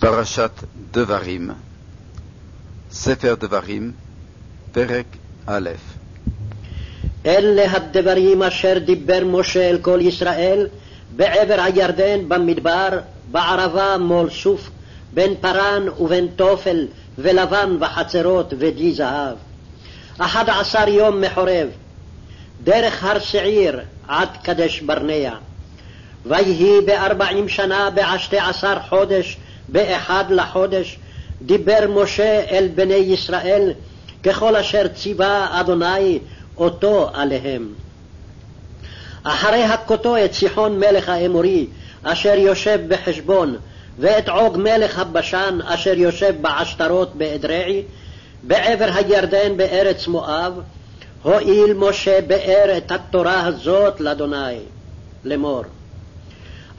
פרשת דברים, ספר דברים, פרק א' אלה הדברים אשר דיבר משה אל כל ישראל בעבר הירדן במדבר, בערבה מול סוף, בין פרן ובין תופל, ולבן וחצרות ודי זהב. אחד עשר יום מחורב, דרך הר שעיר עד קדש ברנע. ויהי בארבעים שנה בעשתי עשר חודש באחד לחודש, דיבר משה אל בני ישראל ככל אשר ציווה אדוני אותו עליהם. אחרי הכותו את סיחון מלך האמורי, אשר יושב בחשבון, ואת עוג מלך הבשן, אשר יושב בעשתרות באדרעי, בעבר הירדן בארץ מואב, הואיל משה באר את התורה הזאת לאדוני, לאמור.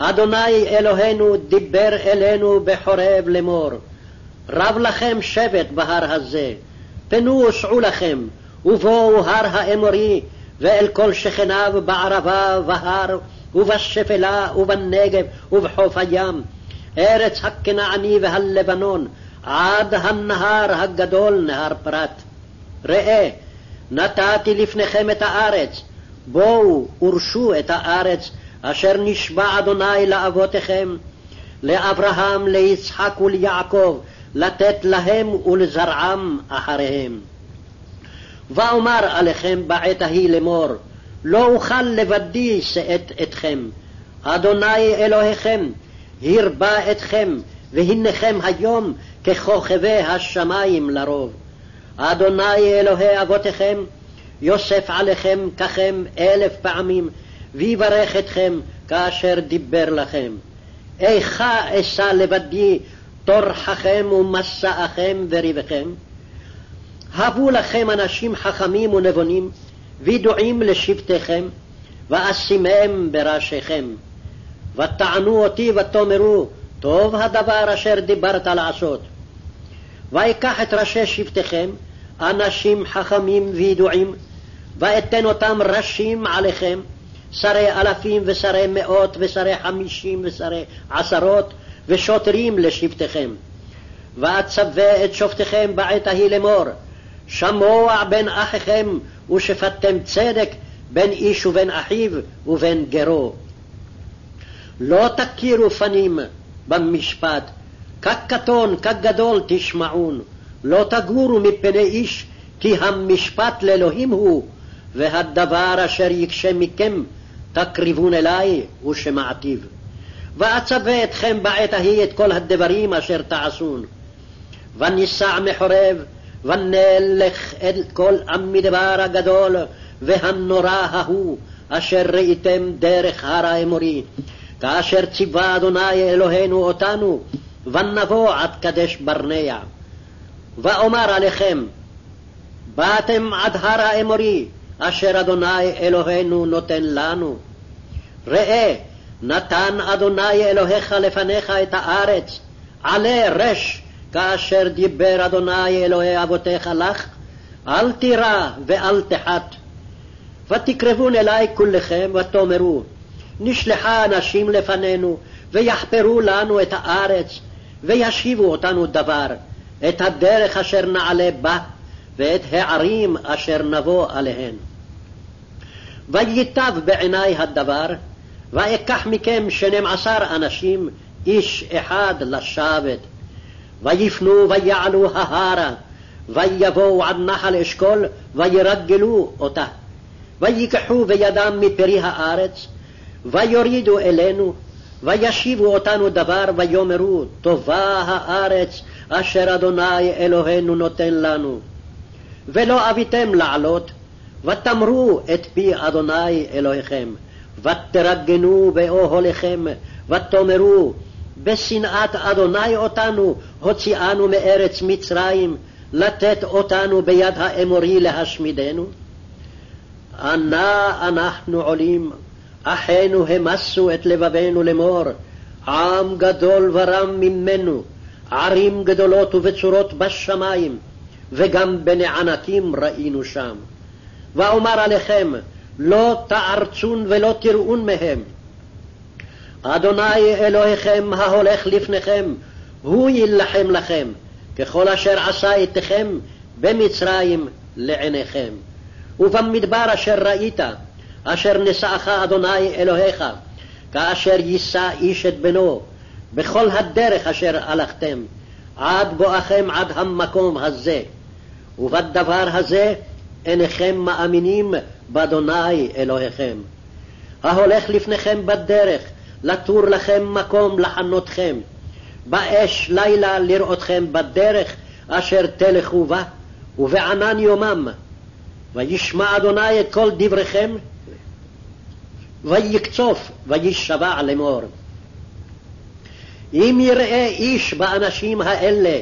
אדוני אלוהינו דיבר אלינו בחורב לאמור, רב לכם שבט בהר הזה, פנו וסעו לכם, ובואו הר האמורי, ואל כל שכניו בערבה והר, ובשפלה ובנגב ובחוף הים, ארץ הכנעני והלבנון, עד הנהר הגדול נהר פרת. ראה, נתתי לפניכם את הארץ, בואו ורשו את הארץ אשר נשבע אדוני לאבותיכם, לאברהם, ליצחק וליעקב, לתת להם ולזרעם אחריהם. ואומר עליכם בעת ההיא לאמור, לא אוכל לבדי שאת אתכם. אדוני אלוהיכם, הרבה אתכם, והנכם היום ככוכבי השמים לרוב. אדוני אלוהי אבותיכם, יוסף עליכם ככם אלף פעמים, ויברך אתכם כאשר דיבר לכם. איכה אשא לבדי טורחכם ומסעכם וריבכם? הבו לכם אנשים חכמים ונבונים, וידועים לשבטיכם, ואשימם בראשיכם. ותענו אותי ותאמרו, טוב הדבר אשר דיברת לעשות. ויקח את ראשי שבטיכם, אנשים חכמים וידועים, ואתן אותם ראשים עליכם, שרי אלפים ושרי מאות ושרי חמישים ושרי עשרות ושוטרים לשבטיכם. ואצווה את שופטיכם בעת ההיא לאמור, שמוע בין אחיכם ושפטתם צדק בין איש ובין אחיו ובין גרו. לא תכירו פנים במשפט, כקטון כגדול תשמעון, לא תגורו מפני איש, כי המשפט לאלוהים הוא, והדבר אשר יקשה מכם תקריבון אלי ושמעתיו. ואצווה אתכם בעת ההיא את כל הדברים אשר תעשון. וניסע מחורב, ונלך אל כל המדבר הגדול והנורא ההוא, אשר ראיתם דרך הר האמורי, כאשר ציווה אדוני אלוהינו אותנו, ונבוא עד קדש ברנע. ואומר עליכם, באתם עד הר האמורי, אשר אדוני אלוהינו נותן לנו. ראה, נתן אדוני אלוהיך לפניך את הארץ, עלה רש, כאשר דיבר אדוני אלוהי אבותיך לך, אל תירא ואל תחת. ותקרבון אלי כולכם ותאמרו, נשלחה אנשים לפנינו, ויחפרו לנו את הארץ, וישיבו אותנו דבר, את הדרך אשר נעלה בה, ואת הערים אשר נבוא עליהן. וייטב בעיני הדבר, ואקח מכם שנים עשר אנשים, איש אחד לשבת. ויפנו ויעלו ההרה, ויבואו עד נחל אשכול, וירגלו אותה. ויקחו בידם מפרי הארץ, ויורידו אלינו, וישיבו אותנו דבר, ויאמרו, טובה הארץ אשר אדוני אלוהינו נותן לנו. ולא אביתם לעלות, ותמרו את פי אדוני אלוהיכם, ותרגנו באוהליכם, ותאמרו, בשנאת אדוני אותנו, הוציאנו מארץ מצרים, לתת אותנו ביד האמורי להשמידנו? אנה אנחנו עולים, אחינו המסו את לבבינו לאמור, עם גדול ורם ממנו, ערים גדולות ובצורות בשמיים, וגם בני ענקים ראינו שם. ואומר עליכם, לא תערצון ולא תראון מהם. אדוני אלוהיכם ההולך לפניכם, הוא יילחם לכם, ככל אשר עשה איתכם במצרים לעיניכם. ובמדבר אשר ראית, אשר נשאך אדוני אלוהיך, כאשר יישא איש את בנו, בכל הדרך אשר הלכתם, עד בואכם עד המקום הזה. ובדבר הזה אינכם מאמינים באדוני אלוהיכם. ההולך לפניכם בדרך, לתור לכם מקום לחנותכם, באש לילה לראותכם בדרך אשר תלכו בה, ובענן יומם. וישמע אדוני את כל דבריכם, ויקצוף וישבע לאמור. אם יראה איש באנשים האלה,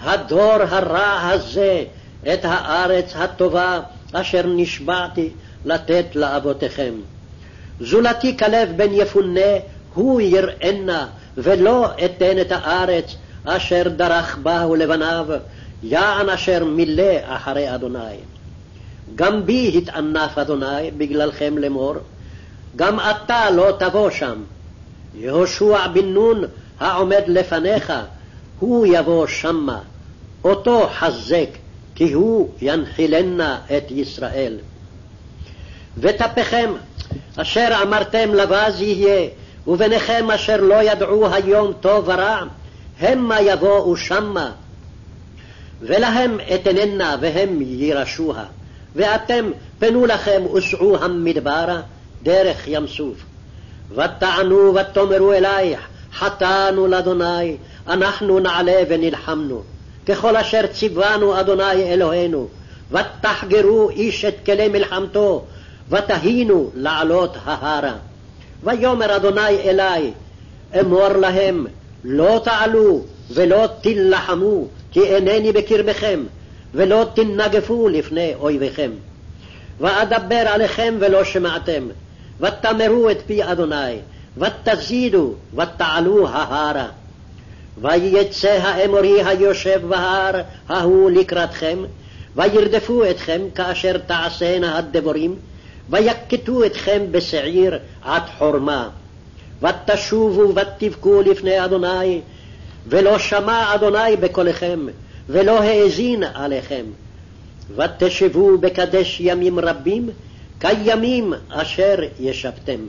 הדור הרע הזה, את הארץ הטובה אשר נשבעתי לתת לאבותיכם. זולתי כלב בן יפונה, הוא יראנה, ולא אתן את הארץ אשר דרך בה ולבניו, יען אשר מילא אחרי אדוני. גם בי התענף אדוני בגללכם לאמור, גם אתה לא תבוא שם. יהושע בן נון העומד לפניך, הוא יבוא שמה, אותו חזק, כי הוא ינחילנה את ישראל. ותפכם אשר אמרתם לבז יהיה, וביניכם אשר לא ידעו היום טוב ורע, המה יבואו שמה. ולהם אתננה והם יירשוה. ואתם פנו לכם וסעו המדברה דרך ים סוף. ותענו ותאמרו אלייך, חטאנו לאדוני, אנחנו נעלה ונלחמנו. ככל אשר ציוונו אדוני אלוהינו, ותחגרו איש את כלי מלחמתו, ותהינו לעלות ההרה. ויאמר אדוני אלי, אמור להם, לא תעלו ולא תילחמו, כי אינני בקרבכם, ולא תנגפו לפני אויביכם. ואדבר עליכם ולא שמעתם, ותמרו את פי אדוני, ותזידו ותעלו ההרה. ויצא האמורי היושב בהר ההוא לקראתכם, וירדפו אתכם כאשר תעשינה הדבורים, ויכתו אתכם בשעיר עד חורמה. ותשובו ותבכו לפני אדוני, ולא שמע אדוני בקולכם, ולא האזין עליכם. ותשבו בקדש ימים רבים, כימים אשר ישבתם.